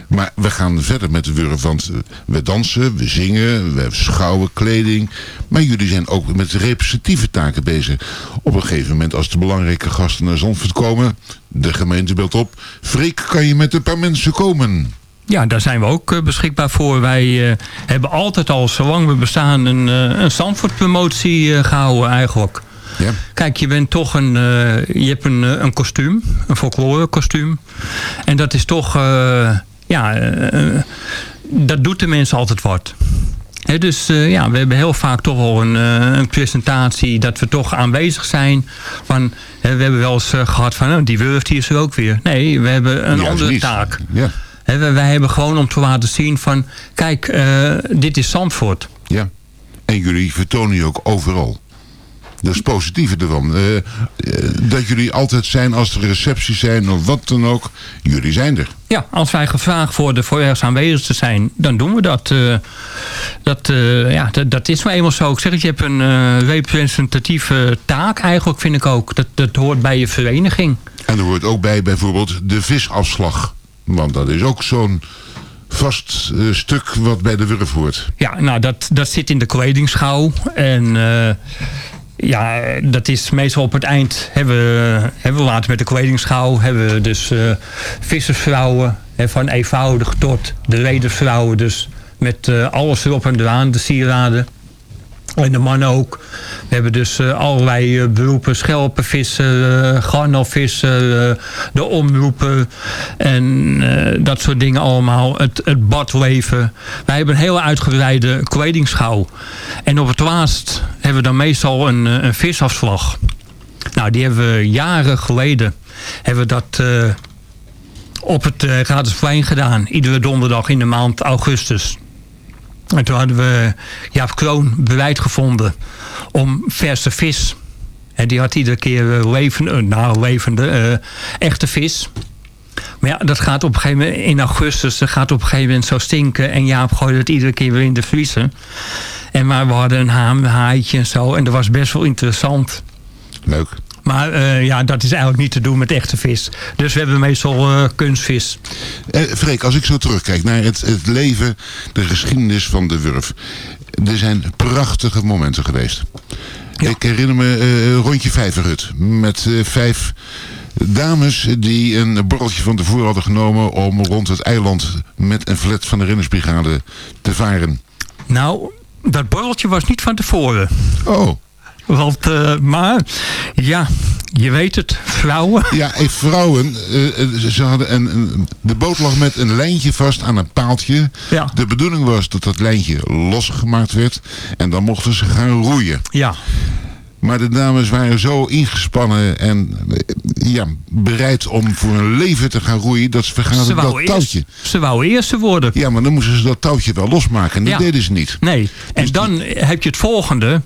Maar we gaan verder met de Wurf, want eh, we dansen, we zingen, we schouwen kleding. Maar jullie zijn ook met representatieve taken bezig. Op een gegeven moment als de belangrijke gasten naar Zandvoort komen, de gemeente belt op. Freek, kan je met een paar mensen komen? Ja, daar zijn we ook eh, beschikbaar voor. Wij eh, hebben altijd al, zolang we bestaan, een, eh, een Zandvoort-promotie eh, gehouden eigenlijk. Ja. Kijk, je bent toch een, je hebt een, een kostuum, een folklore kostuum. En dat is toch, ja, dat doet de mensen altijd wat. Dus ja, we hebben heel vaak toch wel een, een presentatie dat we toch aanwezig zijn. Van, we hebben wel eens eh, gehad van, oh, die Wurf die is er ook weer. Nee, we hebben een Juist andere niet. taak. Ja. Hè, wij, hebben gewoon om te laten zien van... kijk, eh, dit is Zandvoort. Ja. En jullie vertonen je ook overal. Dat is positieve ervan. Eh, dat jullie altijd zijn als er recepties zijn of wat dan ook. Jullie zijn er. Ja, als wij gevraagd worden voor ergens aanwezig te zijn... dan doen we dat. dat, ja, dat, dat is nou eenmaal zo. Ik zeg het, je hebt een representatieve taak eigenlijk, vind ik ook. Dat, dat hoort bij je vereniging. En er hoort ook bij bijvoorbeeld de visafslag. Want dat is ook zo'n vast eh, stuk wat bij de Wurf hoort. Ja, nou, dat, dat zit in de kledingschouw. En eh, ja, dat is meestal op het eind. Hebben, we- hebben we met de kledingschouw. Hebben we dus eh, vissersvrouwen. Hè, van eenvoudig tot de redersvrouwen. Dus met alles erop en eraan. De sieraden. En de mannen ook. We hebben dus eh, allerlei eh, beroepen. Schelpenvissen, eh garnalvissen, de omroepen. En dat soort dingen allemaal. Het, het badleven. Wij hebben een hele uitgebreide kledingschouw. En op het laatst hebben we dan meestal een, een visafslag. Nou, die hebben we jaren geleden. Hebben we dat... op het uh, gedaan. Iedere donderdag in de maand augustus. En toen hadden we Jaap Kroon bereid gevonden om verse vis. En die had iedere keer eh, leven, eh, nou, levende, eh, echte vis. Maar ja, dat gaat op een gegeven moment in augustus, dat gaat op een gegeven moment zo stinken. En Jaap gooide het iedere keer weer in de vriezer. En maar we hadden een haam, en zo. En dat was best wel interessant. Leuk. Maar eh, ja, dat is eigenlijk niet te doen met echte vis. Dus we hebben meestal eh, kunstvis. Eh, Freek, als ik zo terugkijk naar het, het leven, de geschiedenis van de Wurf. Er zijn prachtige momenten geweest. Ik herinner me eh, rondje Vijverhut. Met vijf dames die een borreltje van tevoren hadden genomen... om rond het eiland met een flat van de rennersbrigade te varen. Nou, dat borreltje was niet van tevoren. Oh. Want, eh, maar, ja, je weet het, vrouwen. Ja, vrouwen, eh, eh, ze hadden een, een, de boot lag met een lijntje vast aan een paaltje. Ja. De bedoeling was dat dat lijntje losgemaakt werd en dan mochten ze gaan roeien. Ja. Maar de dames waren zo ingespannen en ja, bereid om voor hun leven te gaan roeien dat ze vergaten dat touwtje. eerst, ze wouden eerste worden. Ja, maar dan moesten ze dat touwtje wel losmaken en dat Ja. deden ze niet. Nee, en dan heb je het volgende.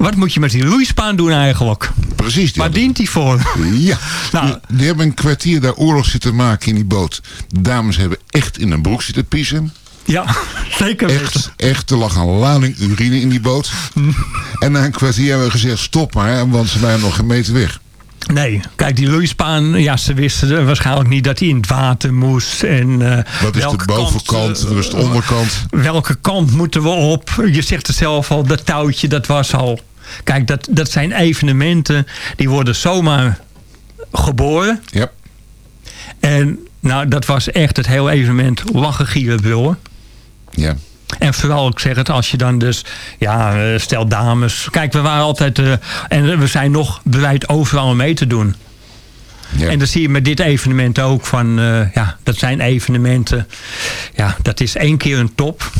Wat moet je met die roeispaan doen eigenlijk? Precies. Waar dient die voor? Ja, Nou. die, hebben een kwartier daar oorlog zitten maken in die boot. De dames hebben echt in een broek zitten piezen. Ja, zeker. Echt, echt, er lag een lading urine in die boot. en na een kwartier hebben we gezegd, stop maar, want ze waren nog geen meter weg. Nee, kijk, die roeispaan, ja, ze wisten waarschijnlijk niet dat hij in het water moest. En, eh, Wat is de bovenkant, kant, wat is de onderkant? welke kant moeten we op? Je zegt het zelf al, dat touwtje, dat was al... Kijk, dat, dat zijn evenementen, die worden zomaar geboren. Ja. En nou, dat was echt het hele evenement lachen, gieren, brullen. Ja. En vooral, ik zeg het, als je dan dus, ja, eh, stel dames. Kijk, we waren altijd, eh, en we zijn nog bereid overal mee te doen. En dan zie je met dit evenement ook van, eh, ja, dat zijn evenementen. Ja, dat is één keer een top.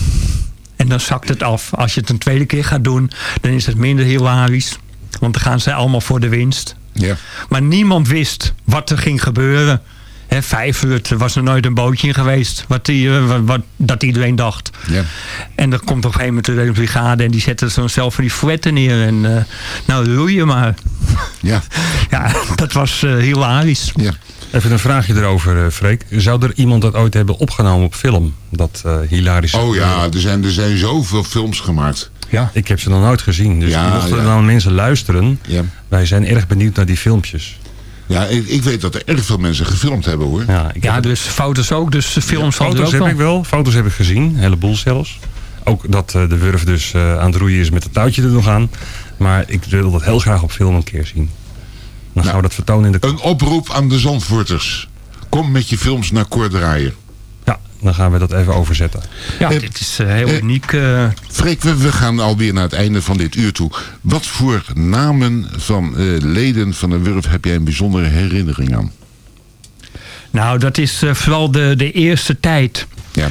Dan zakt het af. Als je het een tweede keer gaat doen, dan is het minder hilarisch. Want dan gaan ze allemaal voor de winst. Ja. Maar niemand wist wat er ging gebeuren. Hè, vijf uur, er was er nooit een bootje in geweest. Wat die, eh, wat, wat- dat iedereen dacht. Ja. En er komt op een gegeven moment de reddingsbrigade... en die zetten zo zelf van die fouetten neer. En eh, nou, roeien maar. Ja. ja, dat was eh, hilarisch. Ja. Even een vraagje erover, eh, Freek. Zou er iemand dat ooit hebben opgenomen op film? Dat eh hilarisch. Oh ja, er zijn, er zijn zoveel films gemaakt. Ja. Ik heb ze nog nooit gezien. Dus Ja, mochten er dan mensen luisteren... Ja. wij zijn erg benieuwd naar die filmpjes. Ja, ik, ik weet dat er erg veel mensen gefilmd hebben hoor. Ja, ik Ja, dus foto's ook. Dus films Ja, foto's ook heb ik wel. Foto's heb ik gezien. Een heleboel zelfs. Ook dat eh, de wurf dus eh, aan het roeien is met het touwtje er nog aan. Maar ik wil dat heel graag op film een keer zien. Dan gaan we dat vertonen in de... Een oproep aan de Zandvoorters. Kom met je films naar Cor Draaier. Ja, dan gaan we dat even overzetten. Ja, Eh, dit is eh, heel eh, uniek. eh. Freek, we, we gaan alweer naar het einde van dit uur toe. Wat voor namen van eh, leden van de Wurf heb jij een bijzondere herinnering aan? Nou, dat is eh, vooral de, de eerste tijd. Ja.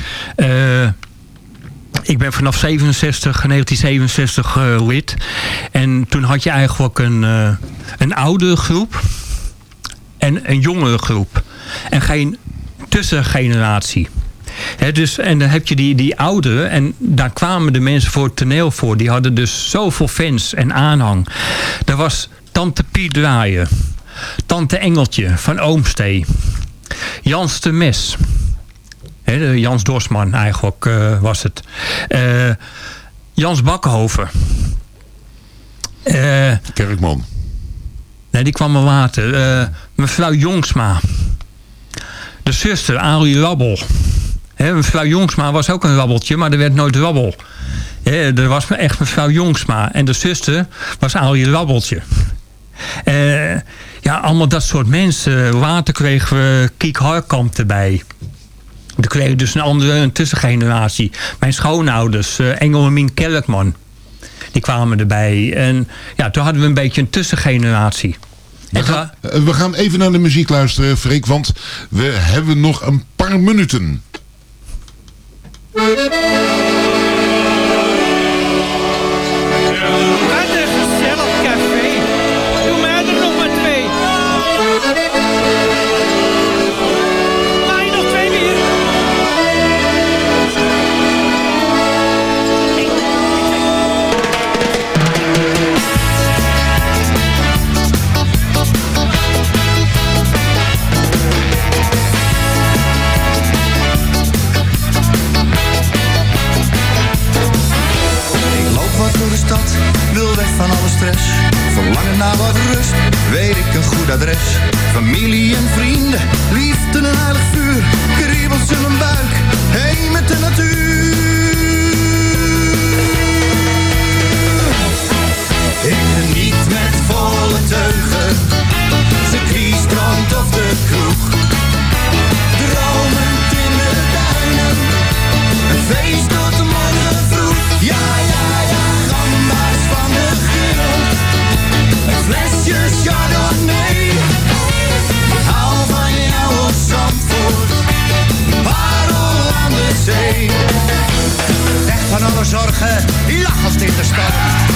Ik ben vanaf 67, 1967 eh, lid. En toen had je eigenlijk een, eh een oudere groep en een jongere groep. En geen tussengeneratie. Dus, en dan heb je die, die oudere, en daar kwamen de mensen voor het toneel voor. Die hadden dus zoveel fans en aanhang. Er was Tante Piet Draaien, Tante Engeltje van Oomstee, Jans de Mes. Jans Dorsman eigenlijk eh, was het. Eh, Jans Bakkenhoven. Eh, Kerkman. nee, die kwam er later. Eh, mevrouw Jongsma. De zuster, Arie Rabbel. Hè, mevrouw Jongsma was ook een rabbeltje, maar er werd nooit rabbel. Hè, er was echt mevrouw Jongsma. En de zuster was Arie Rabbeltje. Ja, allemaal dat soort mensen. Later kregen we Kiek Harkamp erbij. We kregen dus een andere een tussengeneratie. Mijn schoonouders, eh, Engel en Mien Kerkman. Die kwamen erbij. En ja, toen hadden we een beetje een tussengeneratie. We gaan, eh, we gaan even naar de muziek luisteren, Freek, want we hebben nog een paar minuten. Weet ik een goed adres. Familie en vrienden, liefde en heilig vuur. Kriebels in mijn buik, heen met de natuur. Ik geniet met volle teugen, circuitstrand of de kroeg. Dromend in de duinen, een feest tot de Flesje chardonnay. Hou van jou op Zandvoort. Parel aan de zee. Weg van alle zorgen, lachend in de storm.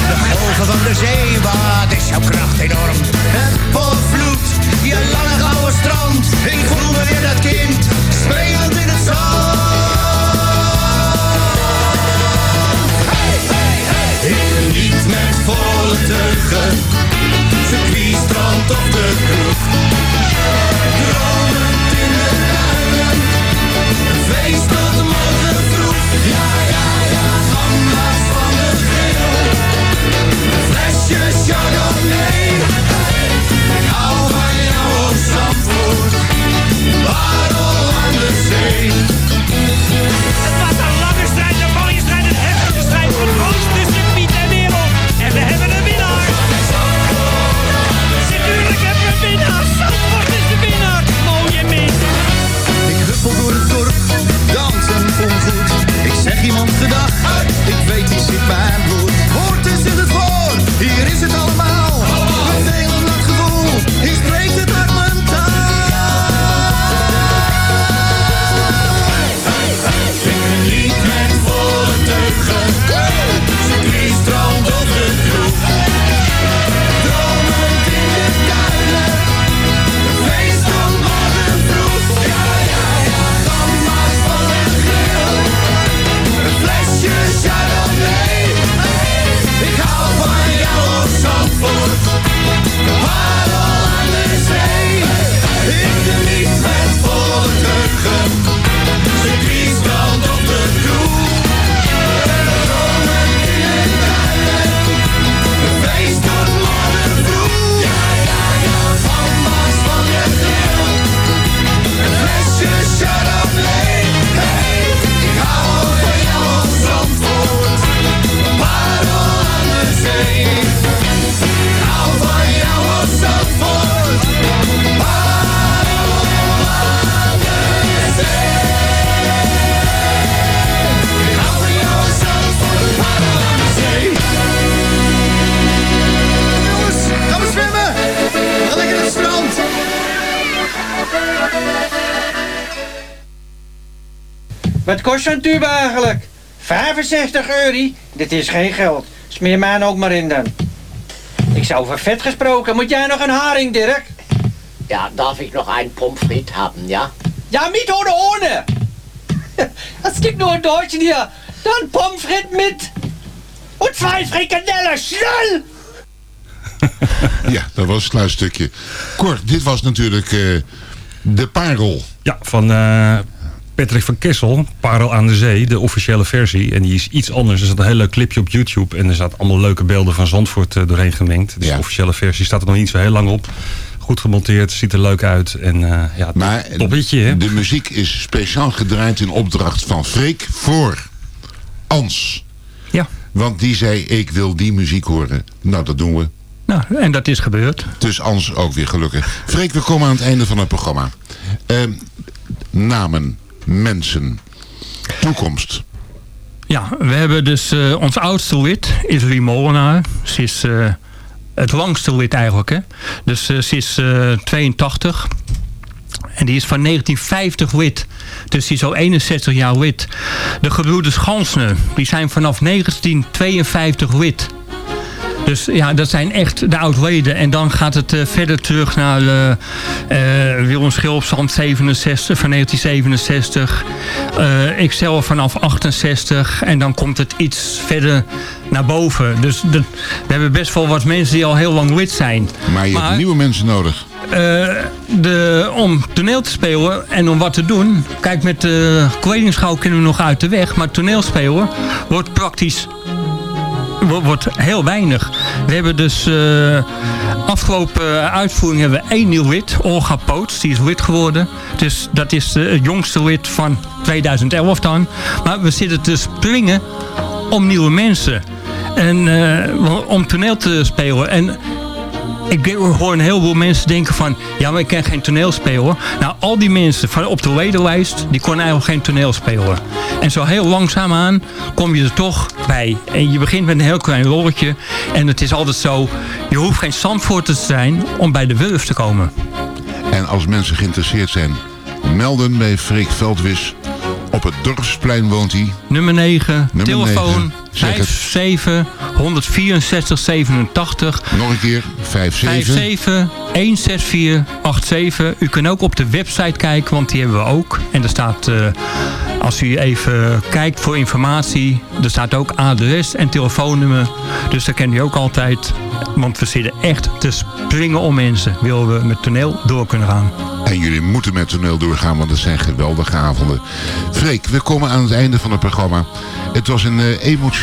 De golven van de zee, wat is jouw kracht enorm. Het volvloed, je lange Wat kost zo'n tube eigenlijk? 65 euro? Dit is geen geld. Smeer mij ook maar in dan. Ik zou over vet gesproken. Moet jij nog een haring, Dirk? Ja, darf ich noch einen Pommes frites haben, ja? Ja, mit oder ohne? Es gibt nur in Deutschen hier. Pommes frites mit. Und zwei Frikadellen. Schnell! Ja, dat was het sluitstukje. Cor, dit was natuurlijk eh, de parel. Ja, van eh, Patrick van Kessel, Parel aan de Zee, de officiële versie. En die is iets anders. Er staat een heel leuk clipje op YouTube. En er staat allemaal leuke beelden van Zandvoort eh, doorheen gemengd. Dus de officiële versie staat er nog niet zo heel lang op. Goed gemonteerd, ziet er leuk uit. En eh, ja, Maar toppetje, hè? de muziek is speciaal gedraaid in opdracht van Freek voor Ans. Ja. Want die zei, ik wil die muziek horen. Nou, dat doen we. Nou, en dat is gebeurd. Dus Ans ook weer gelukkig. Freek, we komen aan het einde van het programma. Ehm, namen, mensen, toekomst. Ja, we hebben dus eh, ons oudste lid is Rie Molenaar. Ze is eh, het langste lid eigenlijk. Hè? Dus eh, ze is eh, 82. En die is van 1950 lid. Dus die is al 61 jaar lid. De gebroeders Gansner, die zijn vanaf 1952 lid. Dus ja, dat zijn echt de oud-leden. En dan gaat het verder terug naar Willem Schilpsand 67, van 1967. Eh ikzelf vanaf 68. En dan komt het iets verder naar boven. Dus de- we hebben best wel wat mensen die al heel lang lid zijn. Maar je hebt nieuwe mensen nodig. Eh, de, om toneel te spelen en om wat te doen. Kijk, met de kledingschouw kunnen we nog uit de weg. Maar toneelspelen wordt praktisch wo- wordt heel weinig. We hebben dus eh, afgelopen uitvoering hebben we één nieuw lid, Olga Poots, die is lid geworden. Dus dat is eh, het jongste lid van 2011 dan. Maar we zitten te springen om nieuwe mensen. En eh, om toneel te spelen. En ik hoor een heleboel mensen denken van... ja, maar ik ken geen toneel spelen. Nou, al die mensen van op de ledenlijst... die konden eigenlijk geen toneel spelen. En zo heel langzaamaan kom je er toch bij. En je begint met een heel klein lolletje. En het is altijd zo... je hoeft geen Zandvoorter te zijn om bij de Wurf te komen. En als mensen geïnteresseerd zijn, melden bij Freek Veldwis. Op het Dorpsplein woont hij. Nummer 9, Nummer telefoon 9, zeg het. 57 164 87. Nog een keer, 57. 57 164 87. U kunt ook op de website kijken, want die hebben we ook. En er staat, eh, als u even kijkt voor informatie, er staat ook adres en telefoonnummer. Dus daar kent u ook altijd. Want we zitten echt te springen om mensen. Willen we met toneel door kunnen gaan. En jullie moeten met toneel doorgaan, want het zijn geweldige avonden. Freek, we komen aan het einde van het programma. Het was een eh, emotioneel...